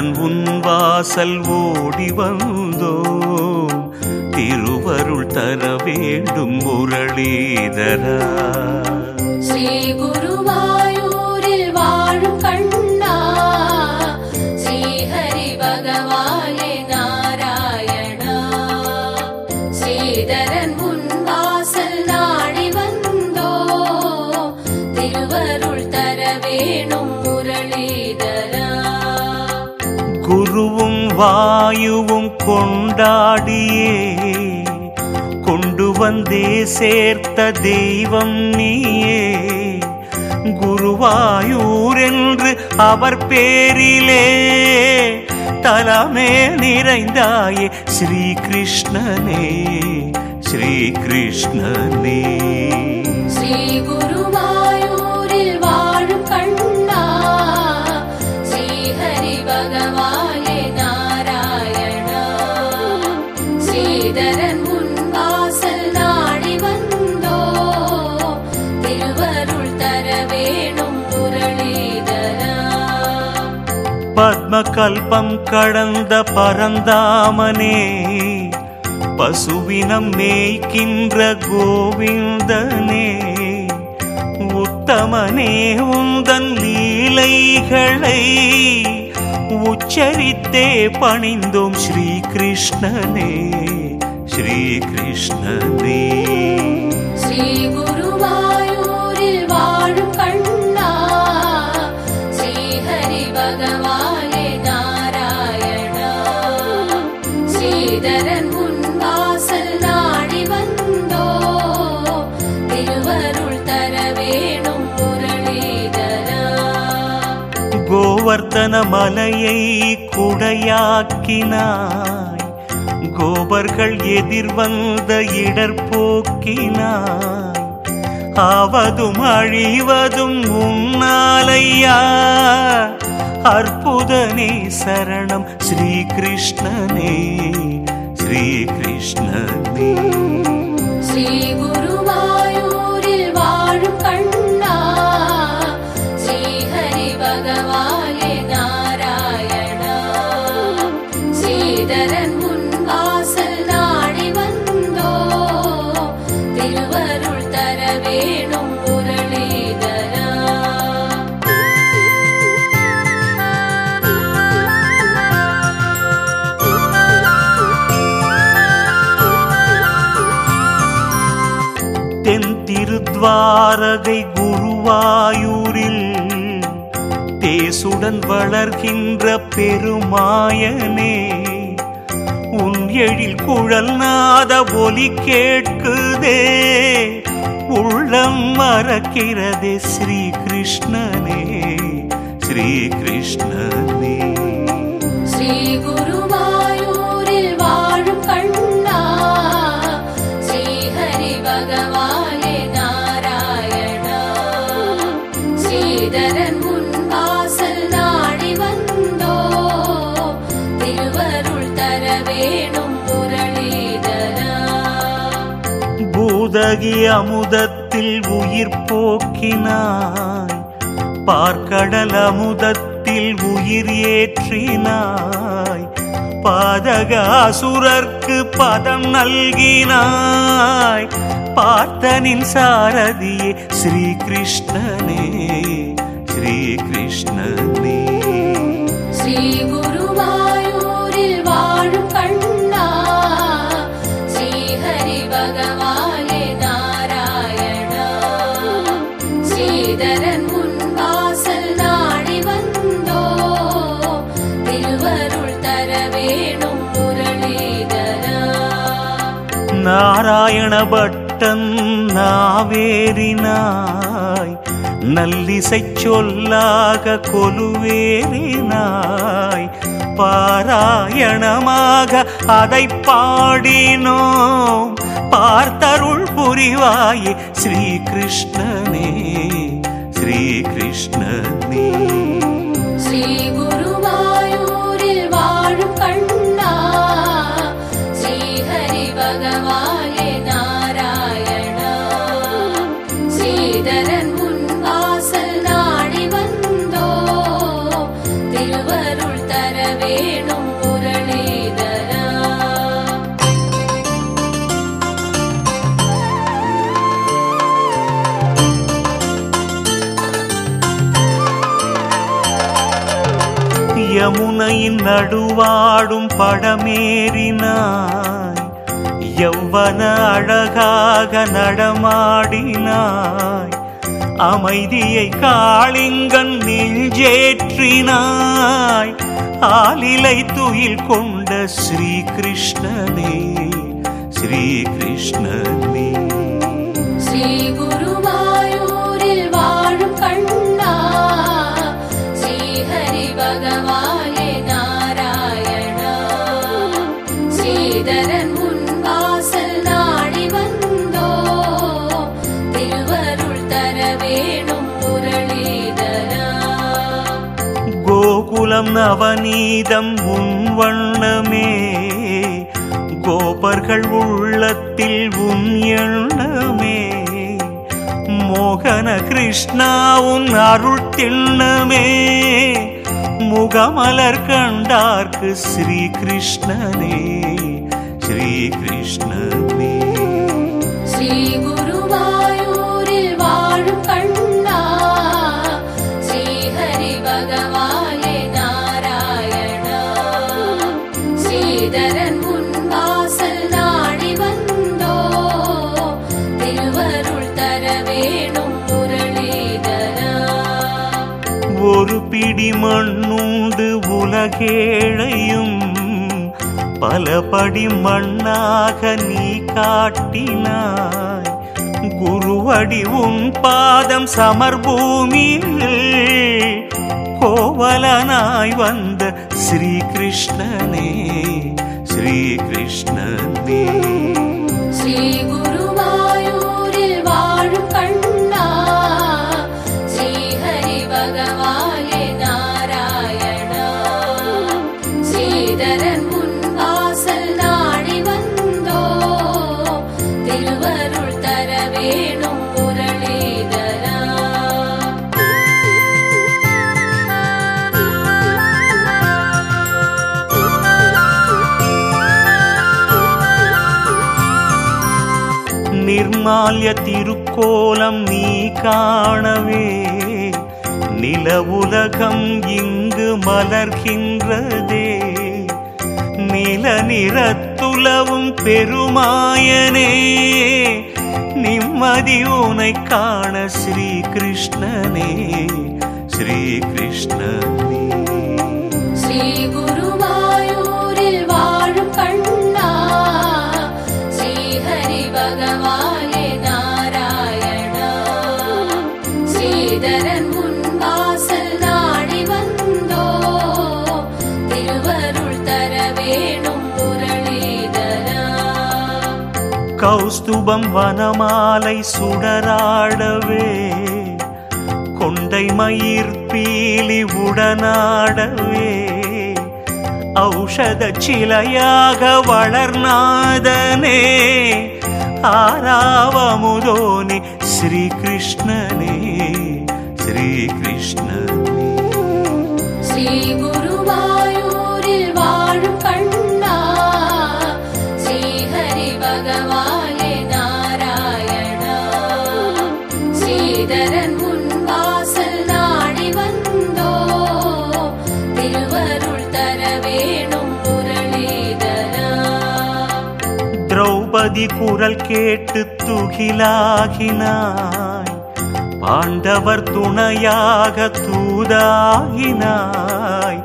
ஸ்ரீதரன் உன் வாசல் ஓடி வந்தோம். திருவருள் தர வேண்டும் முரளீதரா. ஸ்ரீ குருவாயூரில் வாயுவும் கொண்டாடியே. கொண்டு வந்தே சேர்த்த தெய்வம் நீயே. குருவாயூர் என்று அவர் பேரிலே தலமே நிறைந்தாயே. ஸ்ரீ கிருஷ்ணனே ஸ்ரீ கிருஷ்ணனே ஸ்ரீ குரு பத்மகல்பம் கடந்த பரந்தாமனே பசுவினம் மேய்க்கின்ற கோவிந்தனே உத்தமனே உந்தன் லீலைகளை உச்சரித்தே பணிந்தோம் ஸ்ரீ கிருஷ்ணனே ஸ்ரீ கிருஷ்ணனே கோவர்த்தன மலையை குடையாக்கினாய். கோபர்கள் எதிர்வந்த இடர்போக்கினாய் ஆவதும் அழிவதும் உன்னாலையா? அற்புதனே சரணம் ஸ்ரீ கிருஷ்ணனே ஸ்ரீ கிருஷ்ணனே பாதை குருவாயூரில் தேசுடன் வளர்கின்ற பெருமாயனே உன் எழில் குழல் நாத ஒலி கேட்குதே. உள்ளம் மறக்கிறதே ஸ்ரீ கிருஷ்ணனே ஸ்ரீ கிருஷ்ணனே. பூதகி அமுதத்தில் உயிர் போக்கினாய். பார்க்கடல் அமுதத்தில் உயிர் ஏற்றினாய். பாதக அசுரர்க்கு பதம் நல்கினாய். பார்த்தனின் சாரதியே ஸ்ரீ கிருஷ்ணனே ஸ்ரீ நாராயண பட்டன் நாவேறினாய் நல்லிசை சொல்லாக கொலுவேறினாய் பாராயணமாக அதை பாடினோம். பார்த்தருள் புரிவாயே ஸ்ரீ கிருஷ்ணனே யமுனையின் நடுவாடும் படமேறினாய். யௌவன அழகாக நடமாடினாய். அமைதியை காளிங்கன் நெஞ்சேற்றினாய். ஆலிலை துயில் கொண்ட ஸ்ரீ கிருஷ்ணனே ஸ்ரீ கிருஷ்ணனே ஸ்ரீ ஸ்ரீதரன் முன் வாசல் நாடி வந்தோ. திருவருள் தர வேணும் முரளிதரா. கோகுலம் நவநீதம் உன் வண்ணமே. கோபர்கள் உள்ளத்தில் உன் எண்ணமே. மோகன கிருஷ்ணா உன் அருள் திண்ணமே. முகமலர் கண்டார்க்கு ஸ்ரீ கிருஷ்ணனே. உலகேழையும் பலபடி மண்ணாக நீ காட்டினாய். குருவடி உன் பாதம் சமர்பூமியில் கோவலனாய் வந்த ஸ்ரீ கிருஷ்ணனே. நிர்மால்ய திருக்கோலம் நீ காணவே. நில உலகம் இங்கு மலர்கின்றதே. நில நிறத்துலவும் பெருமாயனே. நிம்மதி உனை காண ஸ்ரீ கிருஷ்ணனே ஸ்ரீ கிருஷ்ணனே ஸ்ரீ கௌஸ்துபம் வனமாலை சுடராடவே கொண்டை மயிர் பீலி உடனாடவே. ஔஷத சிலையாக வளர்நாதனே ஆராவமுதோனி ஸ்ரீகிருஷ்ணனே கிருஷ்ணனே திரௌபதி குரல் கேட்டு துகிலாகினாய். பாண்டவர் துணையாக தூதாகினாய்.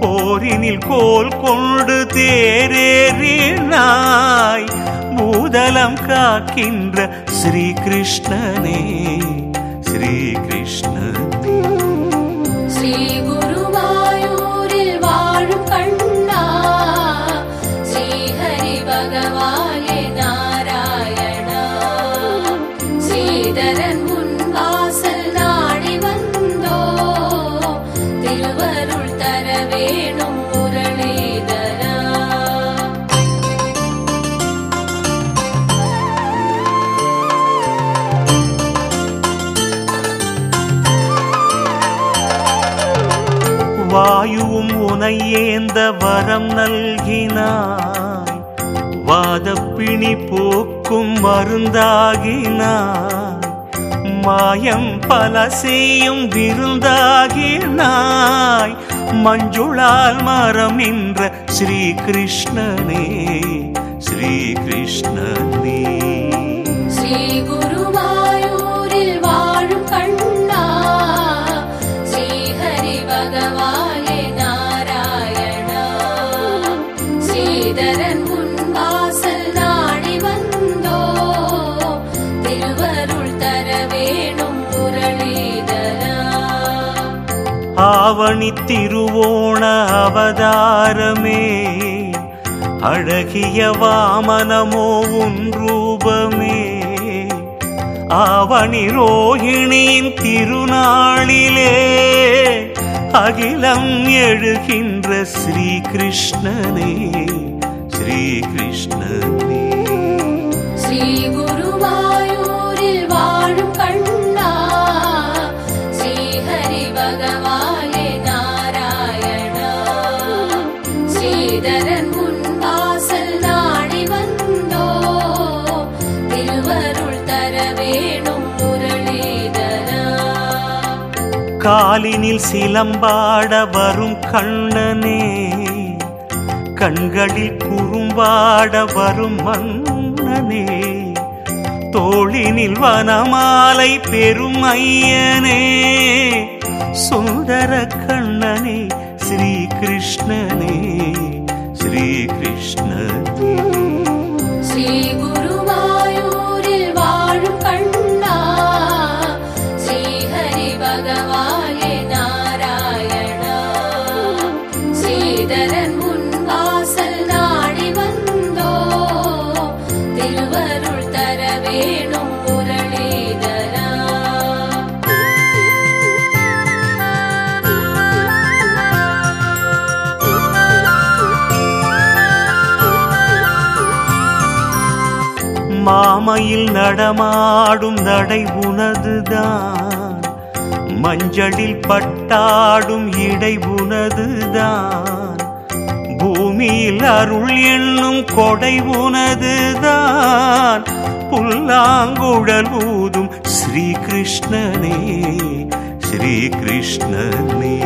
போரினில் கோல் கொண்டு தேரேறினாய். பூதலம் காக்கின்ற ஸ்ரீ கிருஷ்ணனே கையேந்த வரம் நல்கினாய். வாதப்பிணி போக்கும் மருந்தாகினாய். மாயம் பல செய்யும் விருந்தாகினாய். மஞ்சுளால் மரம் நின்ற ஸ்ரீ கிருஷ்ணனே ஸ்ரீ கிருஷ்ணனே. ஆவணி திருவோண அவதாரமே. அழகிய வாமனமோ உன் ரூபமே. ஆவணி ரோஹிணியின் திருநாளிலே அகிலம் எழுகின்ற ஸ்ரீ கிருஷ்ணனே ஸ்ரீ கிருஷ்ணனே காலினில் சிலம்பாட வரும் கண்ணனே. கண்களில் குறும்பாட வரும் மன்னனே. தோளினில் வனமாலை பெரும் ஐயனே. சுந்தர கண்ணனே ஸ்ரீ கிருஷ்ணனே ஸ்ரீ கிருஷ்ணனே ஸ்ரீ நடமாடும் நடை உனதுதான். மஞ்சளில் பட்டாடும் இடை உனதுதான். பூமியில் அருள் என்னும் கொடை உனதுதான். புல்லாங்குழல் ஊதும் ஸ்ரீ கிருஷ்ணனே ஸ்ரீ கிருஷ்ணனே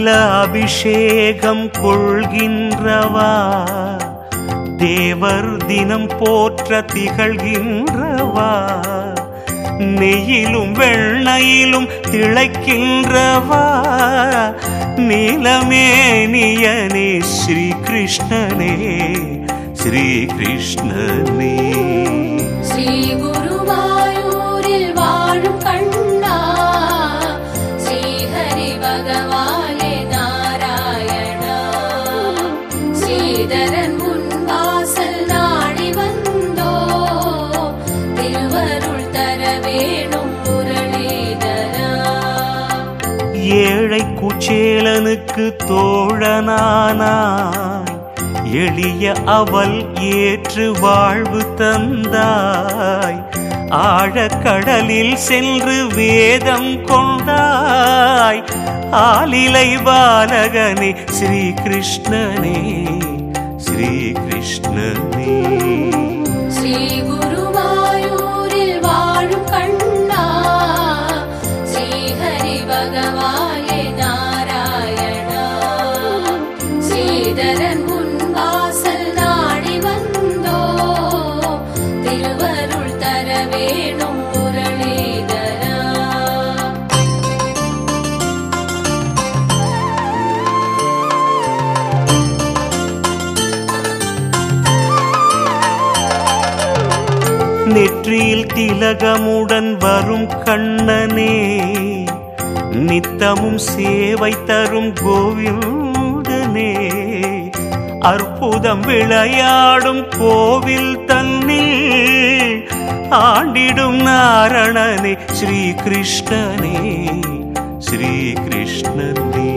அகில அபிஷேகம் கொள்கின்றவா? தேவர் தினம் போற்ற திகழ்கின்றவா? நெய்யிலும் வெண்ணையிலும் திளைக்கின்றவா? நீலமேனியனே ஸ்ரீ கிருஷ்ணனே ஸ்ரீ கிருஷ்ணனே ஸ்ரீ குரு சேலனுக்கு குச்சேலனுக்கு தோழனானாய். எளிய அவல் ஏற்று வாழ்வு தந்தாய். ஆழக்கடலில் சென்று வேதம் கொண்டாய். ஆலிலை பாலகனே ஸ்ரீ கிருஷ்ணனே. நெற்றியில் திலகமுடன் வரும் கண்ணனே நித்தமும் சேவை தரும் கோவிந்தனே. அற்புதம் விளையாடும் கோவில் தன்னில் ஆண்டிடும் நாரணனே ஸ்ரீ கிருஷ்ணனே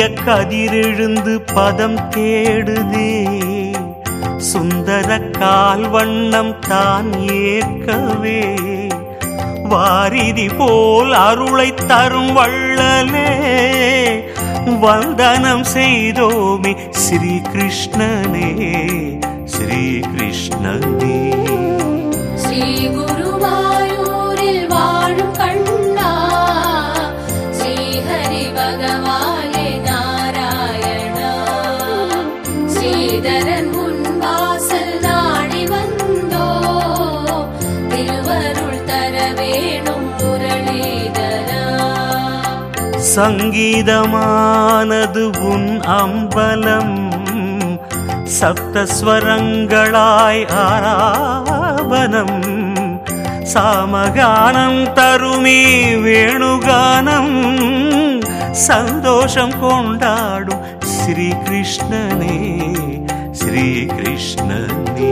சூரிய கதிரெழுந்து பதம் தேடுதே. சுந்தர கால் வண்ணம் தான் ஏற்கவே. வாரிதி போல் அருளை தரும் வள்ளலே. வந்தனம் செய்தோமே ஸ்ரீ கிருஷ்ணனே ஸ்ரீ கிருஷ்ணனே. சங்கீதமானது உன் அம்பலம் சப்தஸ்வரங்களாய் ஆராபனம் சாமகானம் தருமே வேணுகானம் சந்தோஷம் கொண்டாடும் ஸ்ரீ கிருஷ்ணனே ஸ்ரீ கிருஷ்ணனே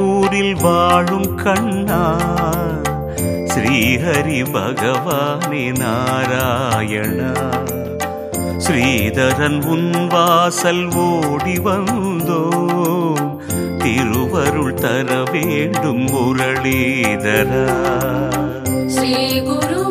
ஊரில் வாழும் கண்ணா ஸ்ரீஹரி பகவானே நாராயணா. ஸ்ரீதரன் உன் வாசல் ஓடி வந்தோம். திருவருள் தர வேண்டும் முரளிதரா. ஸ்ரீ குரு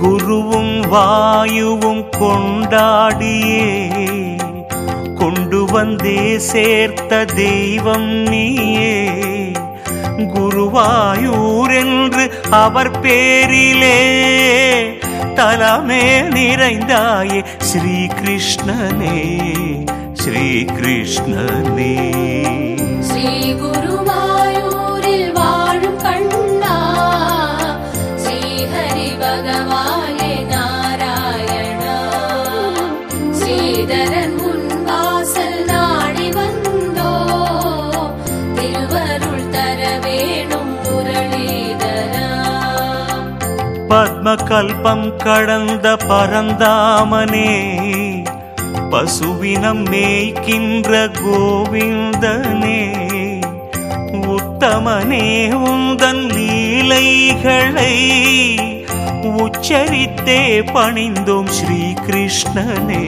குருவும் வாயுவும் கொண்டாடியே. கொண்டு வந்தே சேர்த்த தெய்வம் நீயே. குருவாயூர் என்று அவர் பேரிலே தலமே நிறைந்தாயே ஸ்ரீ கிருஷ்ணனே ஸ்ரீ கிருஷ்ணனே ஸ்ரீ பத்மகல்பம் கடந்த பரந்தாமனே பசுவினம் மேய்க்கின்ற கோவிந்தனே உத்தமனே உந்தன் லீலைகளை உச்சரித்தே பணிந்தோம் ஸ்ரீ கிருஷ்ணனே.